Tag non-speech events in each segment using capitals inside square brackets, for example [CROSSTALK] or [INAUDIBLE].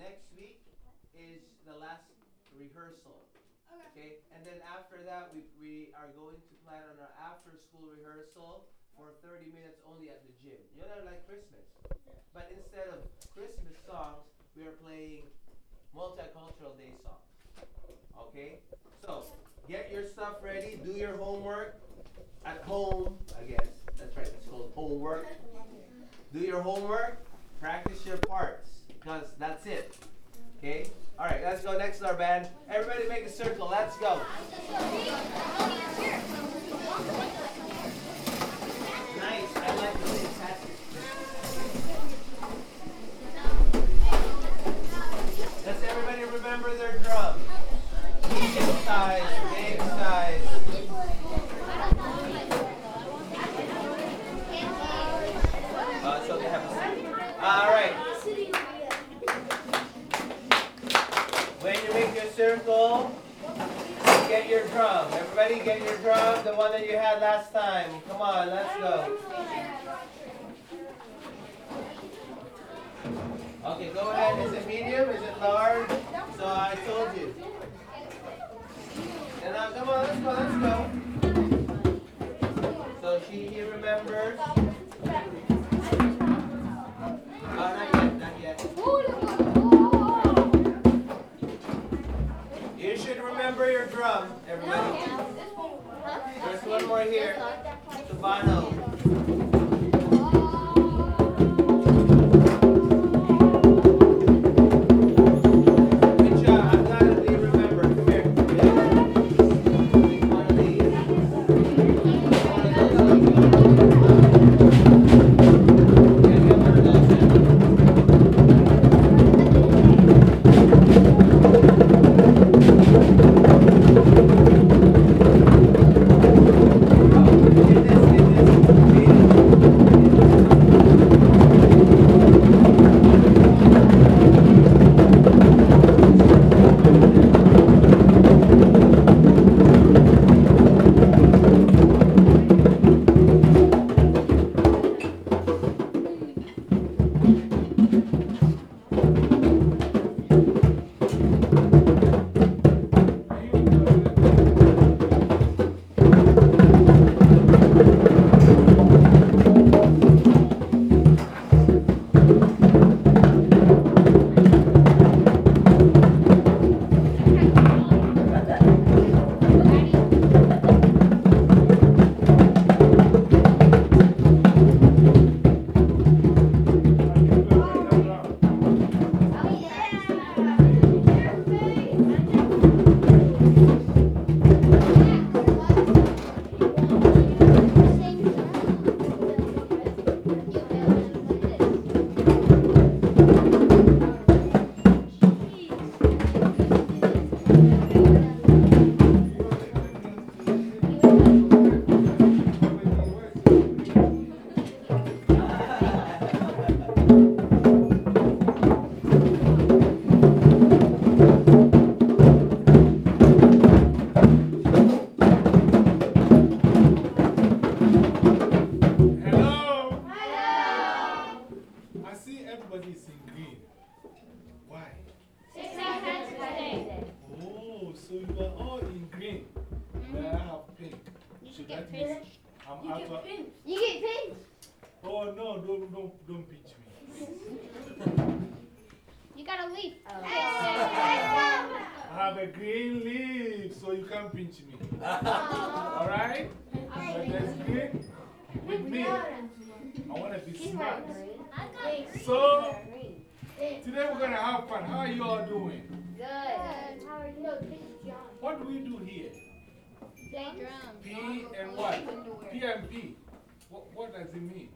next week is the last rehearsal. Okay. And then after that, we, we are going to plan on our after school rehearsal for 30 minutes only at the gym. You know, like Christmas. But instead of Christmas songs, we are playing multicultural day songs. Okay? So, get your stuff ready, do your homework at home, I guess. That's right, it's called homework. [LAUGHS] Do your homework, practice your parts, because that's it. Okay? Alright, let's go next to our band. Everybody make a circle, let's go. Nice, I like the fantastic. Does everybody remember their drum? Medium size, big size. Uh, so they have a All right. When you make your circle, get your drum. Everybody get your drum, the one that you had last time. Come on, let's go. Okay, go ahead. Is it medium? Is it large? So I told you. And now, uh, come on, let's go, let's go. Pinch me. [LAUGHS] Alright? But there's green with me. I want to be smart. So, today we're going to have fun. How are you all doing? Good. How are you? No, John. What do we do here? P and what? P and P. What, what does it mean?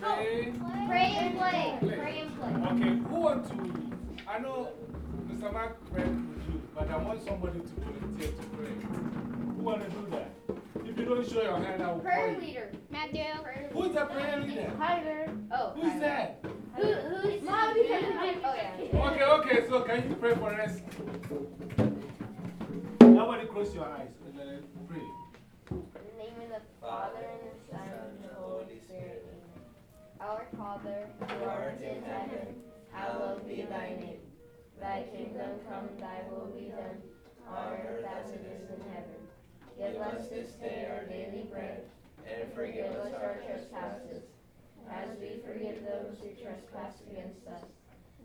Pray. Pray and play. Pray and play. Okay, who want to? I know Mr. Mark prayed with you, but I want somebody to volunteer to pray. Who want to do that? If you don't show your hand, I will call Prayer you. leader. Matthew. Who's the prayer leader? Hyder. Oh. Who is that? Oh, who, who's Mom, Oh, yeah. Okay, okay, so can you pray for us? Nobody close your eyes and then pray. In the name of the Father, and the Son, and the Holy Spirit. Amen. Our Father, who art in heaven, hallowed be thy Thy kingdom come, thy will be done, on earth as it is in heaven. Give us this day our daily bread, and forgive us our trespasses, as we forgive those who trespass against us.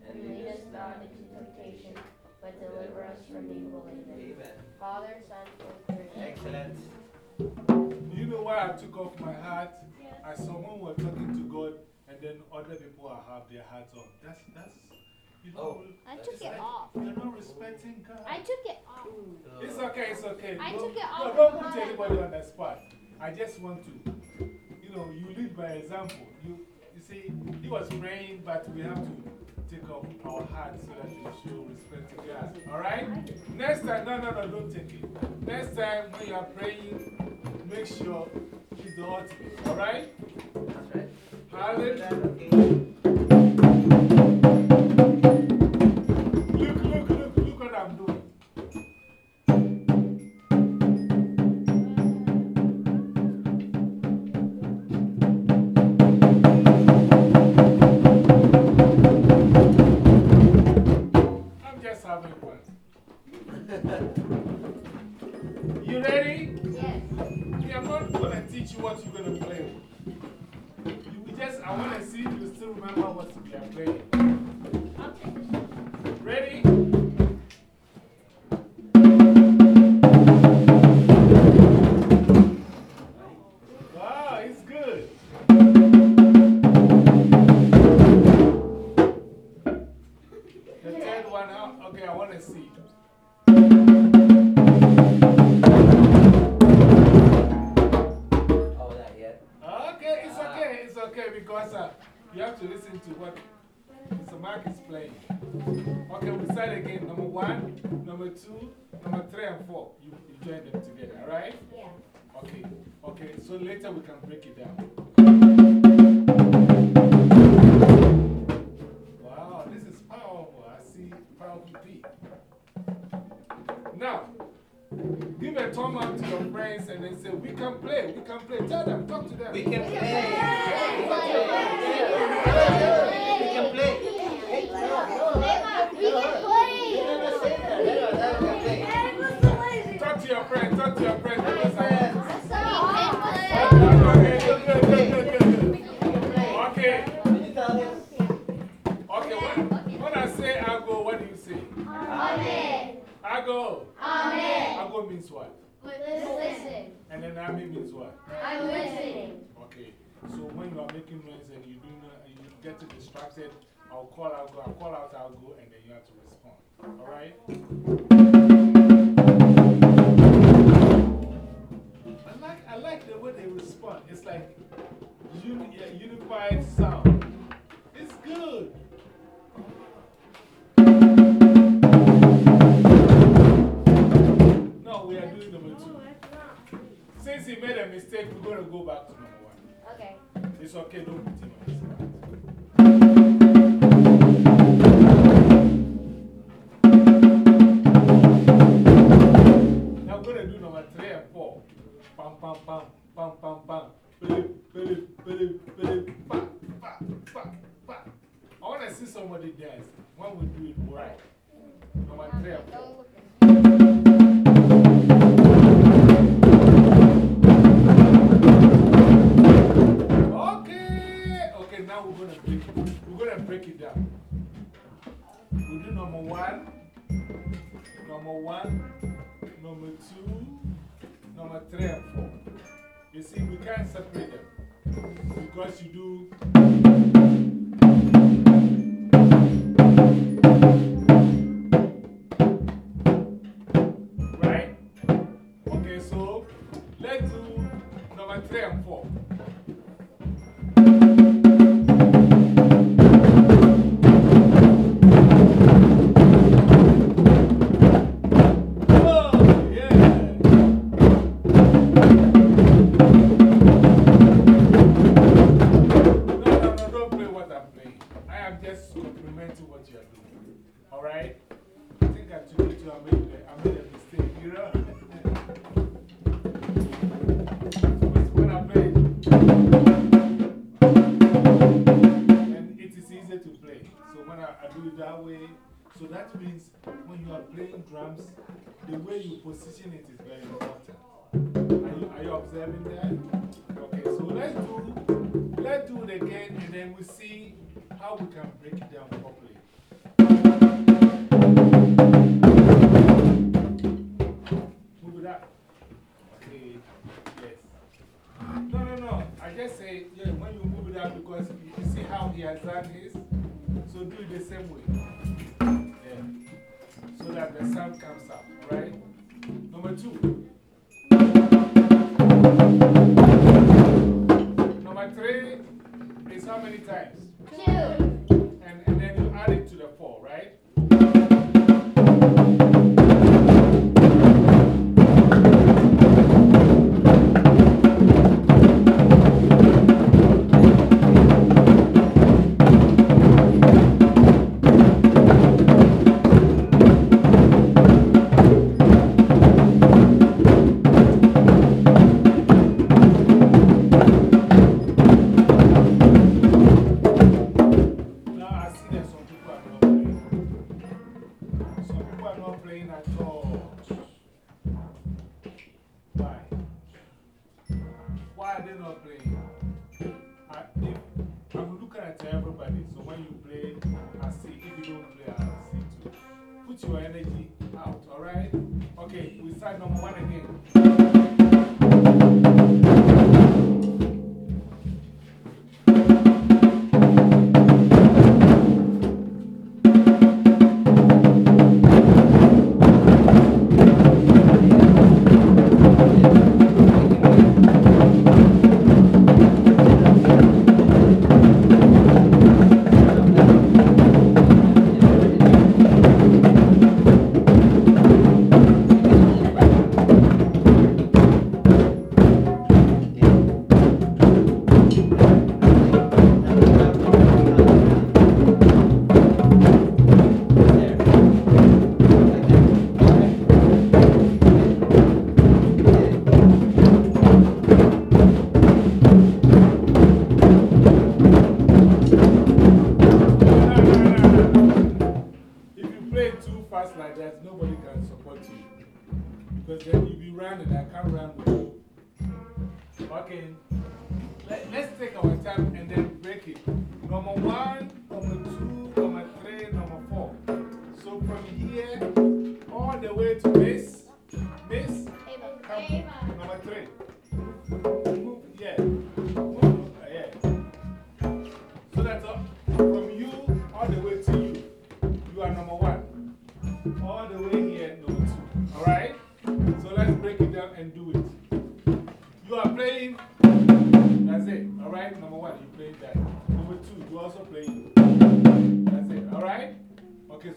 And lead us not into temptation, but deliver us from evil. Amen. Amen. Father, Son, Holy Spirit. Excellent. You know why I took off my hat? I saw someone was talking to God, and then other people have their hats on. That's, that's, you know. Oh. I it's took it like off. You're not respecting God. I took it off. It's okay, it's okay. I Don't- took it no, off Don't on put anybody on the spot. I just want to, you know, you lead by example. You, you see, he was praying, but we have to take off our hats so that we show respect to God. Alright? Next time, no, no, no, don't take it. Next time when you are praying, make sure he's the ultimate. Alright? That's right. Hallelujah.「なんだ? One, number two, number three, and four. You, you join them together, alright? Yeah. Okay, okay, so later we can break it down. Wow, this is powerful. I see powerful P. Now, give a thumb up to your friends and then say, We can play, we can play. Tell them, talk to them. We can play. We can play. Hey, no, no, We can play. Can play. Talk to your friends, talk to your Friends. Okay. Okay, Can you tell him? okay, when, when I say I go, what do you say? Amen. I go. Amen. I go means what? Listen. And then I means what? I'm listening. Okay, so when you are making noise and you, do not, you get distracted, I'll call out, I'll call out, I'll go, and then you have to respond. Alright? I like, I like the way they respond. It's like uni, a unified sound. It's good. No, we are doing number two. Since he made a mistake, we're going to go back to number one. Okay. It's okay, don't put him on position it is very important. Are you, are you observing that? Okay, so let's do, let's do it again and then we see how we can break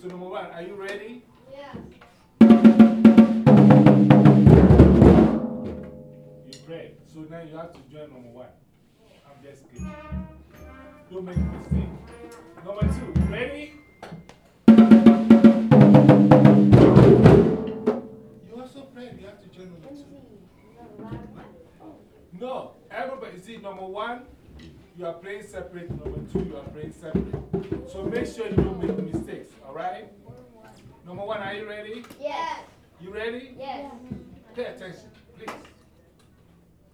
So number one, are you ready? Yeah. You pray. So now you have to join number one. I'm just kidding. Don't make a mistake. Number two, ready? You also pray. You have to join number two. No, everybody, see, number one, you are playing separate. Number two, you are playing separate. So make sure you don't make mistakes, alright? Number one, are you ready? Yes. You ready? Yes. Pay attention, please.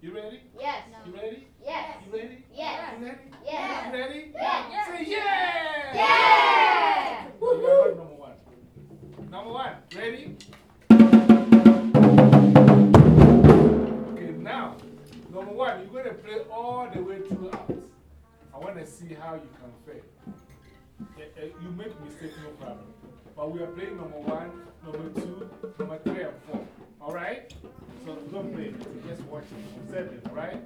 You ready? Yes. You ready? Yes. You ready? Yes. You ready? Yes. You ready? Yes. Say yeah! Yeah. You are number one. Number one, ready? Okay, now, number one, you're going to play all the way throughout. I want to see how you can fare. Eh, eh, You make mistakes, no problem. But we are playing number one, number two, number three, and four. Alright? So don't play, just watch it, observe it, alright?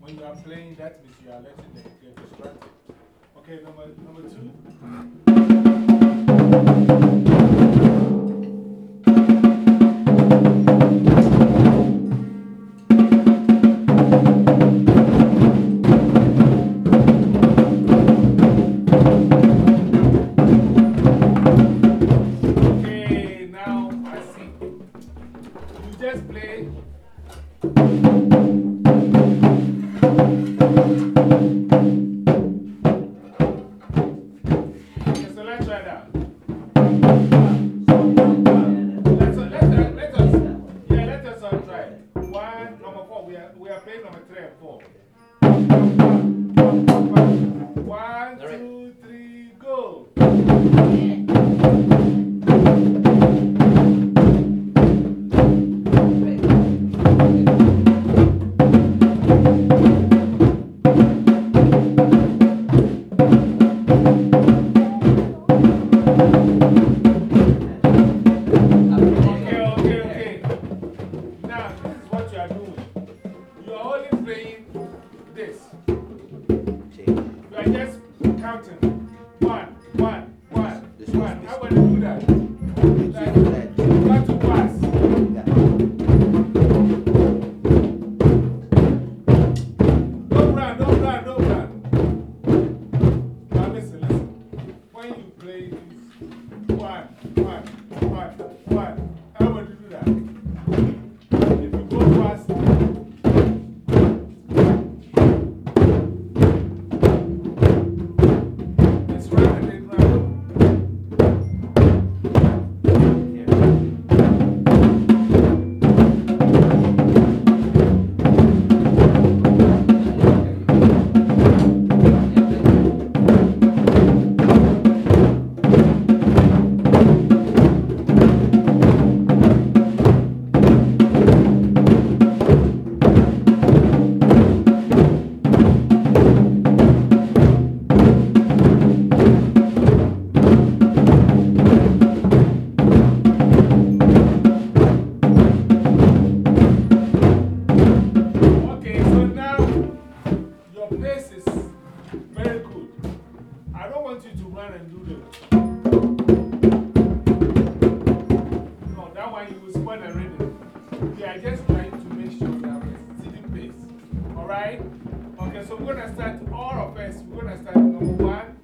When you are playing that music, you are letting them get distracted. Okay, number, number two. I wouldn't do that. Alright? Okay, so we're going to start all of us. We're going to start number one,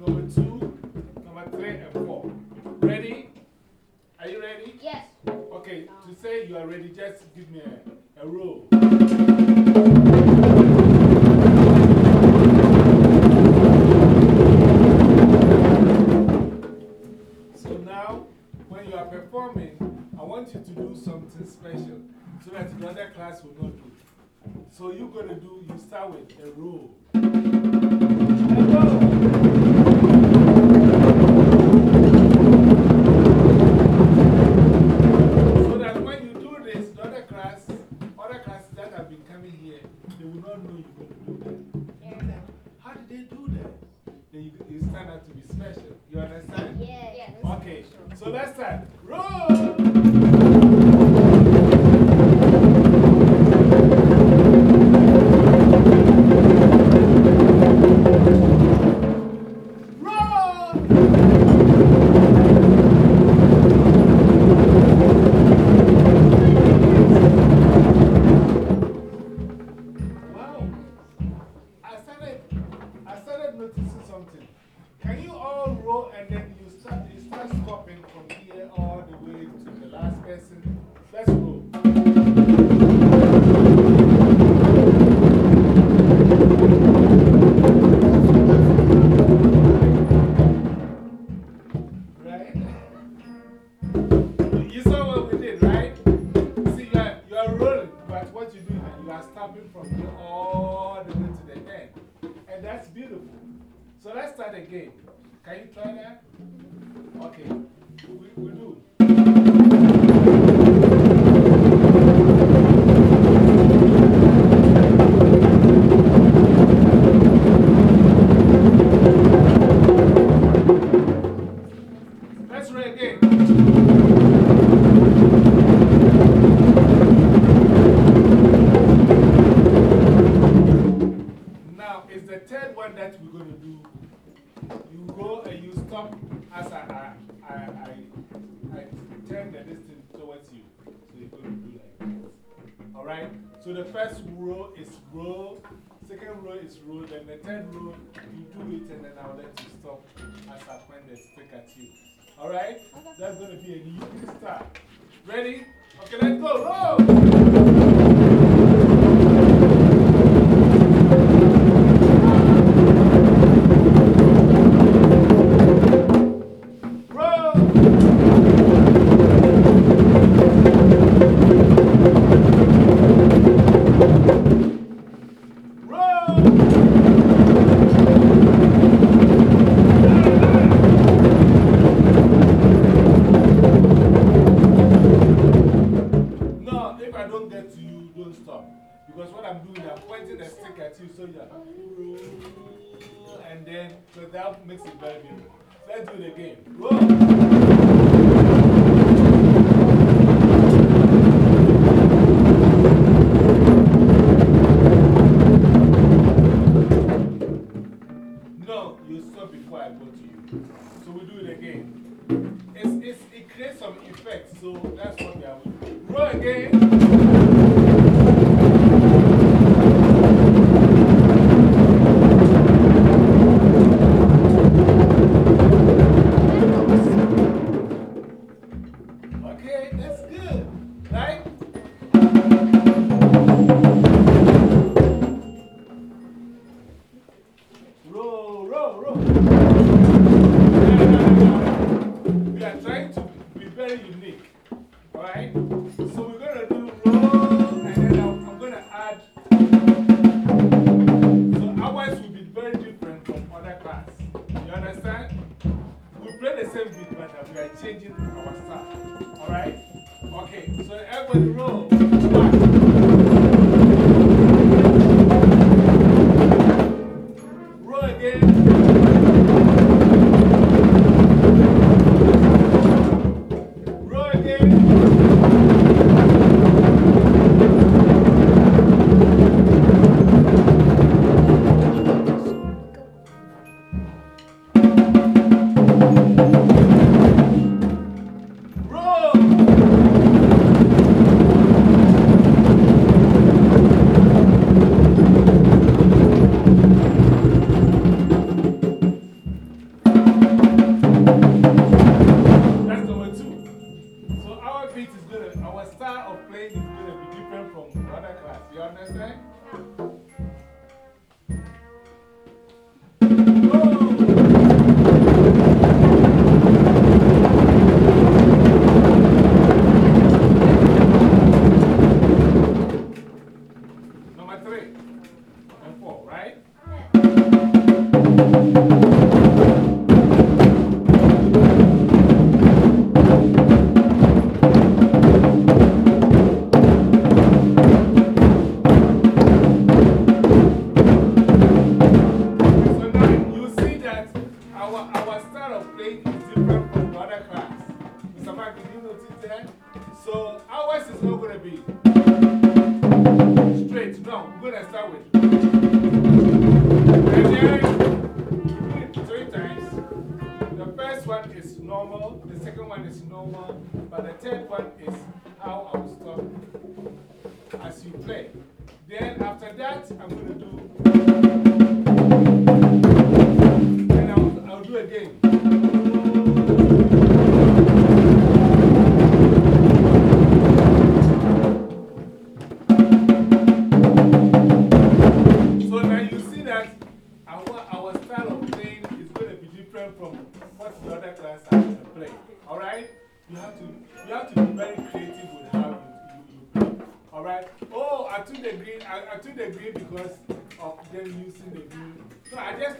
number two, number three, and four. Ready? Are you ready? Yes. Okay, to say you are ready, just give me a. and then you start, you start stopping from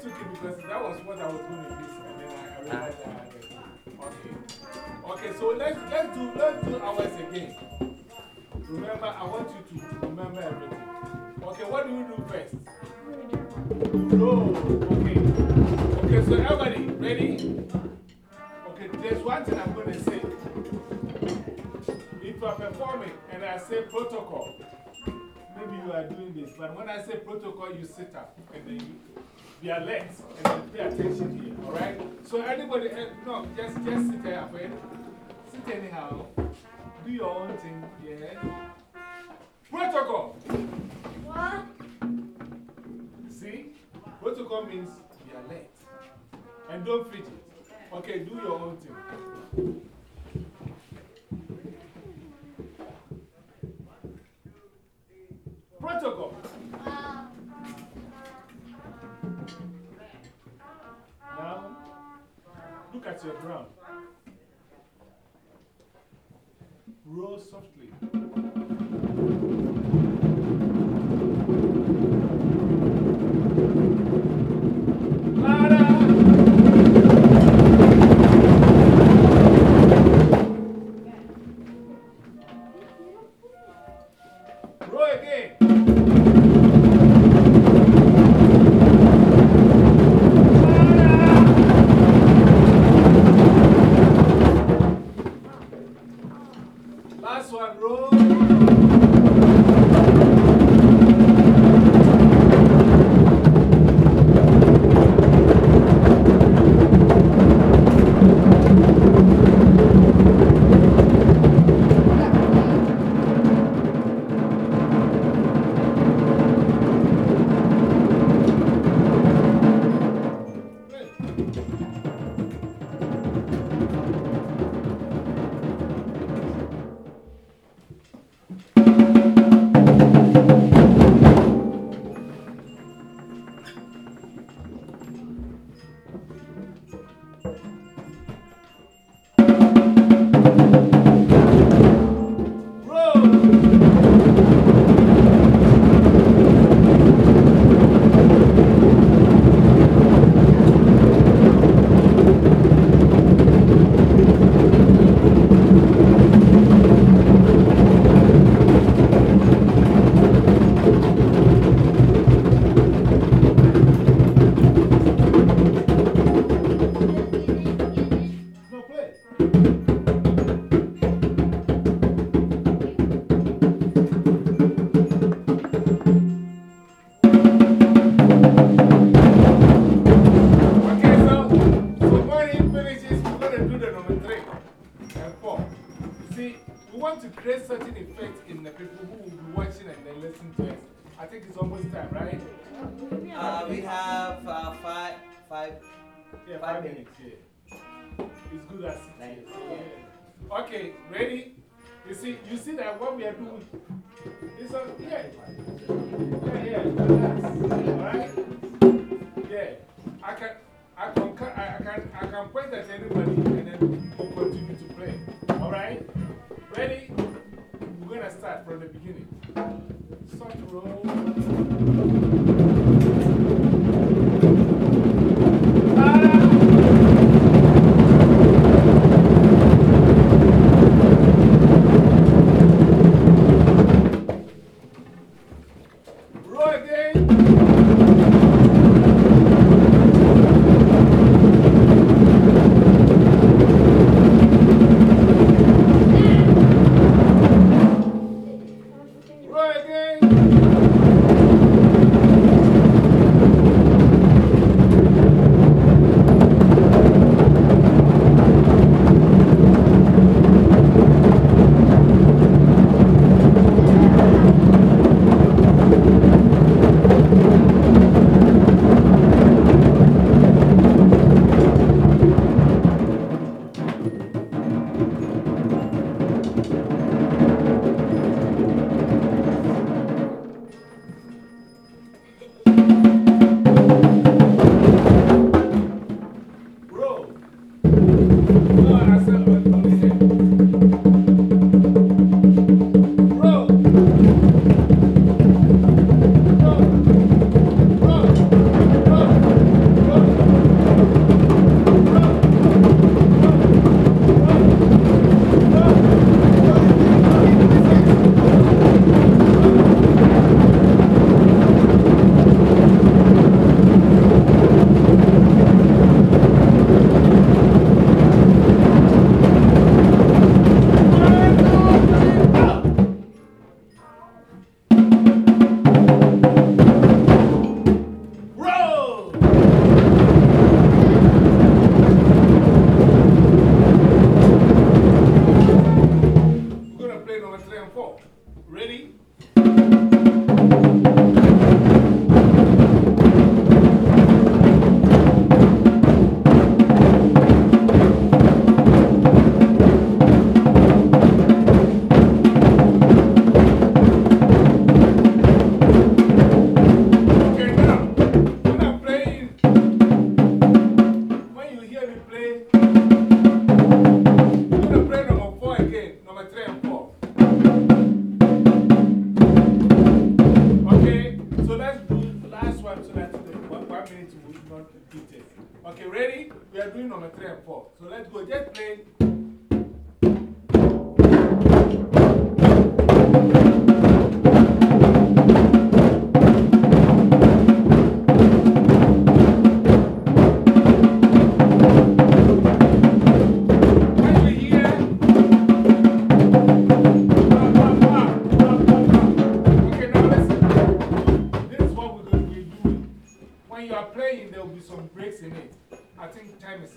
took it because that was what I was going to do, and then I, realized that I had it. Okay. Okay, so let's, let's, do, let's do ours again. Remember, I want you to remember everything. Okay, what do we do first? No, okay. Okay, so everybody, ready? Okay, there's one thing I'm going to say. If I'm performing and I say protocol, maybe you are doing this, but when I say protocol, you sit up and then you we are late and pay attention here, all right? So anybody, eh, no, just, just sit there, friend. Sit anyhow. Do your own thing, yeah? Protocol! What? See? Protocol means we are late. And don't fidget. Okay, do your own thing. Protocol. Look at your drum. Roll softly. Roll again.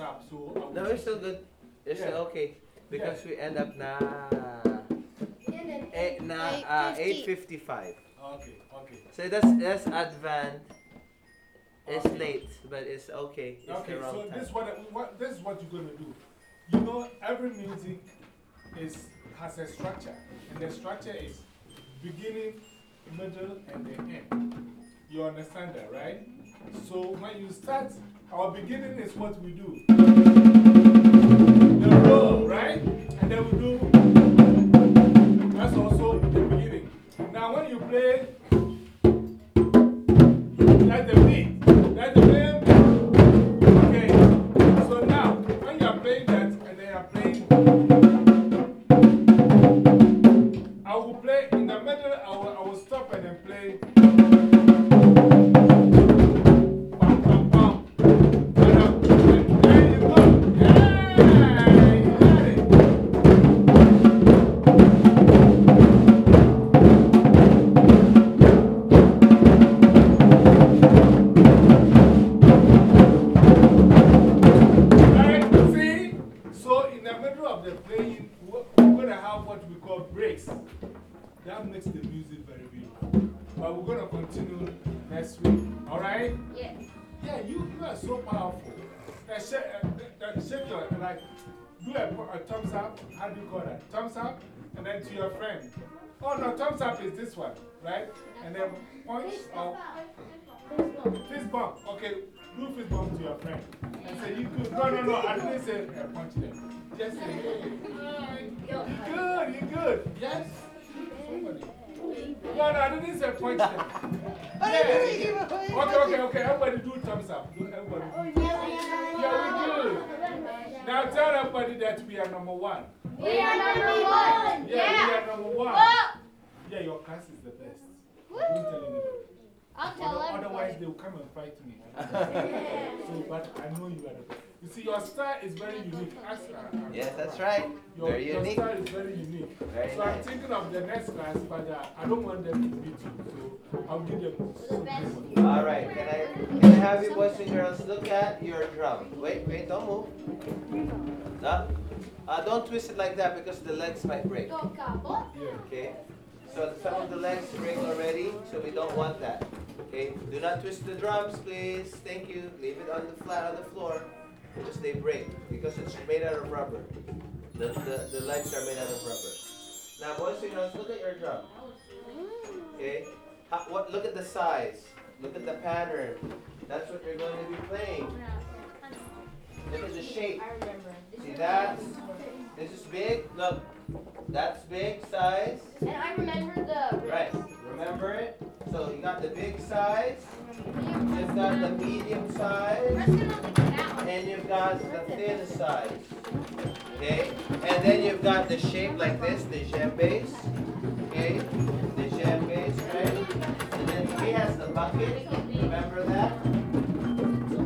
Think up, so. I No, it's still good. It's still okay. Because we end up na. Eight, na, uh, 8.55. Okay, okay. So that's, that's advanced. It's Okay. late, but it's okay. It's Okay, the wrong so time. this, what, what, this is what you're going to do. You know, every music is, has a structure, and the structure is beginning, middle, and the end. You understand that, right? So when you start, our beginning is what we do. The roll, right? And then we do, that's also the beginning. Now when you play, that's the beat, going to continue next week. All right? Yes. Yeah, you, you are so powerful. Now, shake, uh, uh, shake your, like, do a, a thumbs up. How do you call that? Thumbs up, and then to your friend. Oh, no, thumbs up is this one, right? And then punch or fist bump. Okay, do fist bump to your friend. And say, you good. No, no, no, I didn't say uh, punch them. Just say, [LAUGHS] you good, you good. Yes? Somebody. No, no, I didn't say punch [LAUGHS] them. Oh, yeah. Okay, okay, okay. Everybody do thumbs up. Do everybody. Oh, yeah, we do. Now tell everybody that we are number one. We are number one. Yeah, we are number one. Oh. Yeah, your class is the best. Don't tell anybody. I'll tell Other- Otherwise, they will come and fight me. [LAUGHS] so, but I know you are the best. You see, your style is very unique. Ask, uh, Yes, that's right. Your, Very your unique. style is very unique. Very so I'm thinking of the next class, but uh, I don't want them to beat you. So I'll give them some. All right, can I, can I have you boys and girls look at your drum? Wait, wait, don't move. No? Uh, don't twist it like that because the legs might break. Yeah. Okay? So some of the legs break already, so we don't want that. Okay? Do not twist the drums, please. Thank you. Leave it on the flat on the floor because they break because it's made out of rubber. The, the, the legs are made out of rubber. Now, boys and girls, look at your drum. Okay? How, what, look at the size. Look at the pattern. That's what you're going to be playing. Look at the shape. See that? This is big. Look. That's big size. And I remember the. Right. Remember it? So you got the big size. You've got the medium size. And you've got the thin size. Okay? And then you've got the shape like this, the djembes. Okay? The djembes, right? And then he has the bucket. Remember that?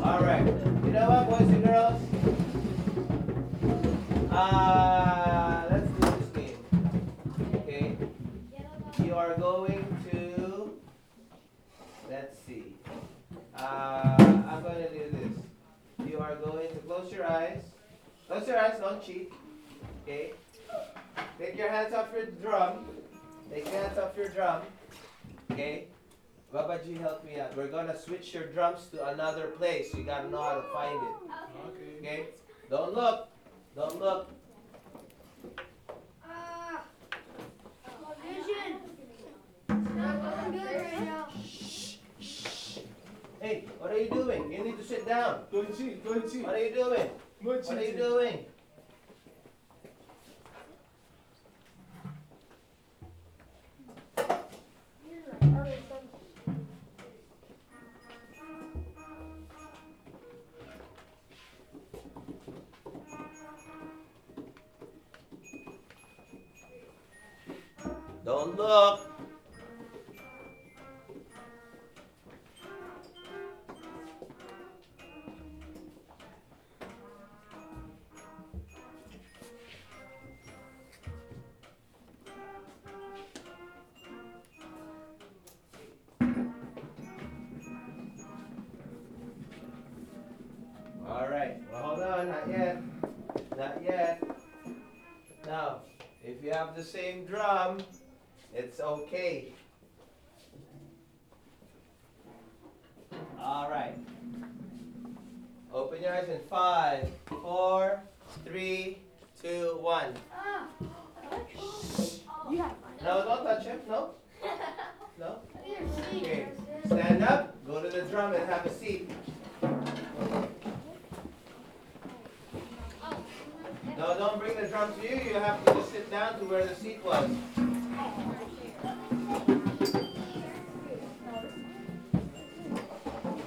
Alright. You know what, boys and girls? Uh, are going to. Let's see. Uh, I'm going to do this. You are going to close your eyes. Close your eyes, don't cheat. Okay? Take your hands off your drum. Take your hands off your drum. Okay? Babaji, help me out. We're gonna switch your drums to another place. You gotta know how to find it. Okay. Okay? Don't look. Don't look. You doing? You need to sit down. Don't cheat, don't cheat. What are you doing? What are you doing? The same drum, No, don't bring the drum to you. You have to just sit down to where the seat was.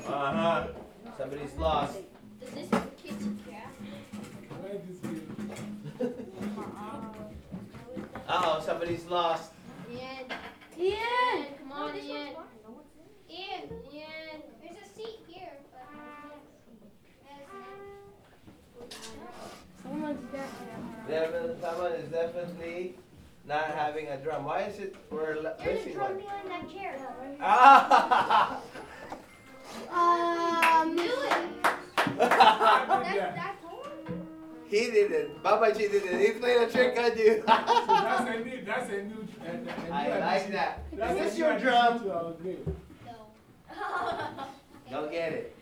Uh huh. Somebody's lost. Is this for kids? Yeah. Why? Uh oh, somebody's lost. Ian. Ian! Come on, Ian. Definitely. Devin, someone is definitely not having a drum. Why is it we're le- There's a missing drum one? behind that chair. Ah! Um, do it. [LAUGHS] That's, did that. that's hard. he did it. Babaji did it. He played a trick on you. [LAUGHS] So that's a new, that's a new, a, a, a new I like addition. that. That's a this new your addition drum? To our game. No. [LAUGHS] Go get it.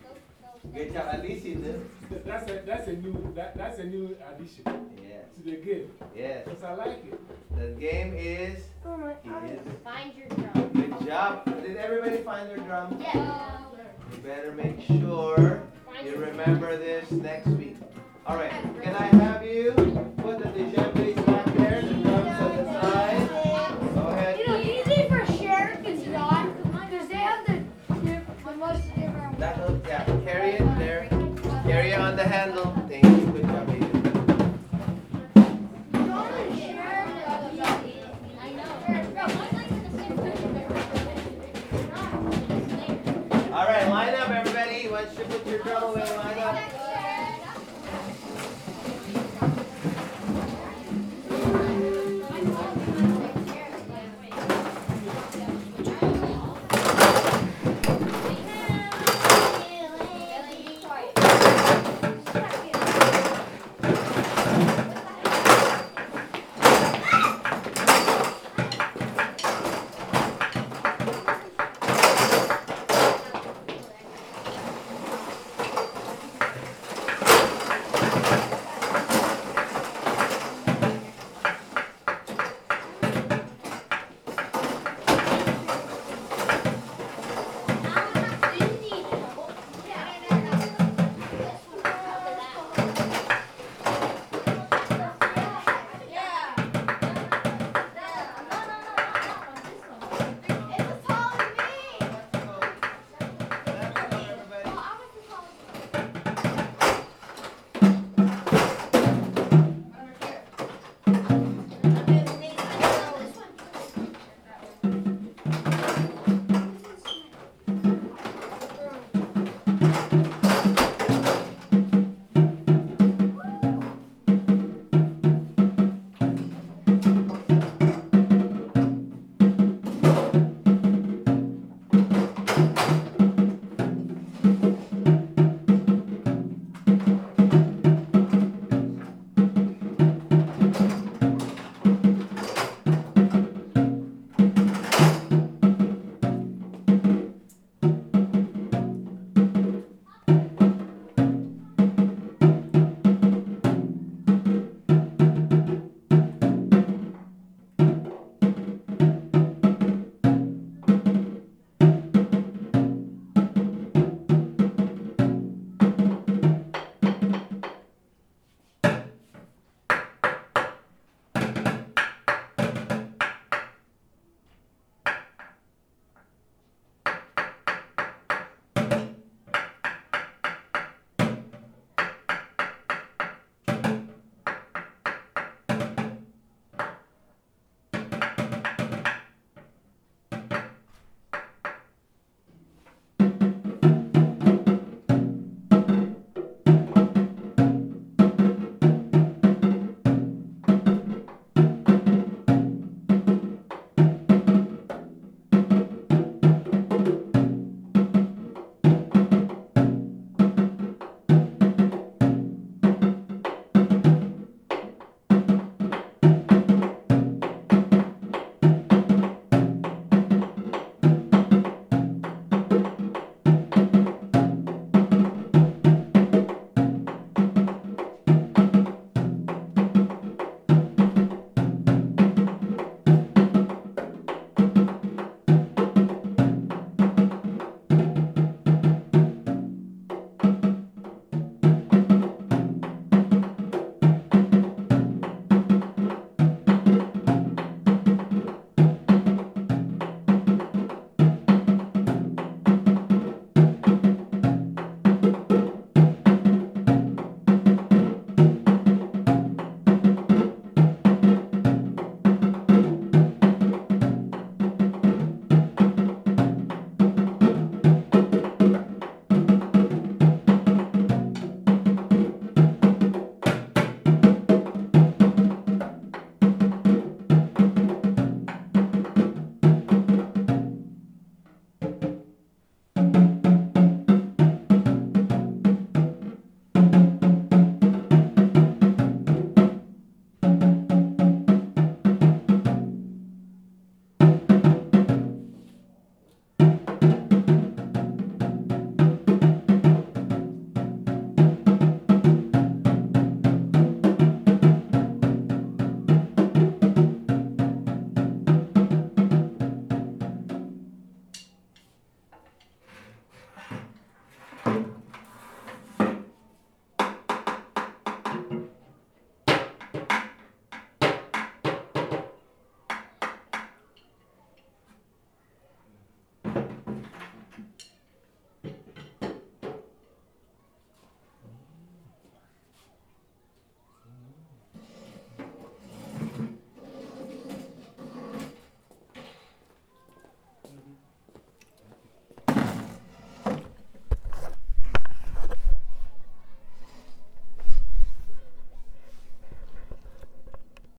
Good job. At least you did. That's a, that's a new, that, that's a new addition Yes. to the game. Yes. Because I like it. The game is. Oh my He is. Find your drum. Good job. Did everybody find their drum? Yeah. You better make sure Find you your remember this next week. All right. Can I have you put the djembes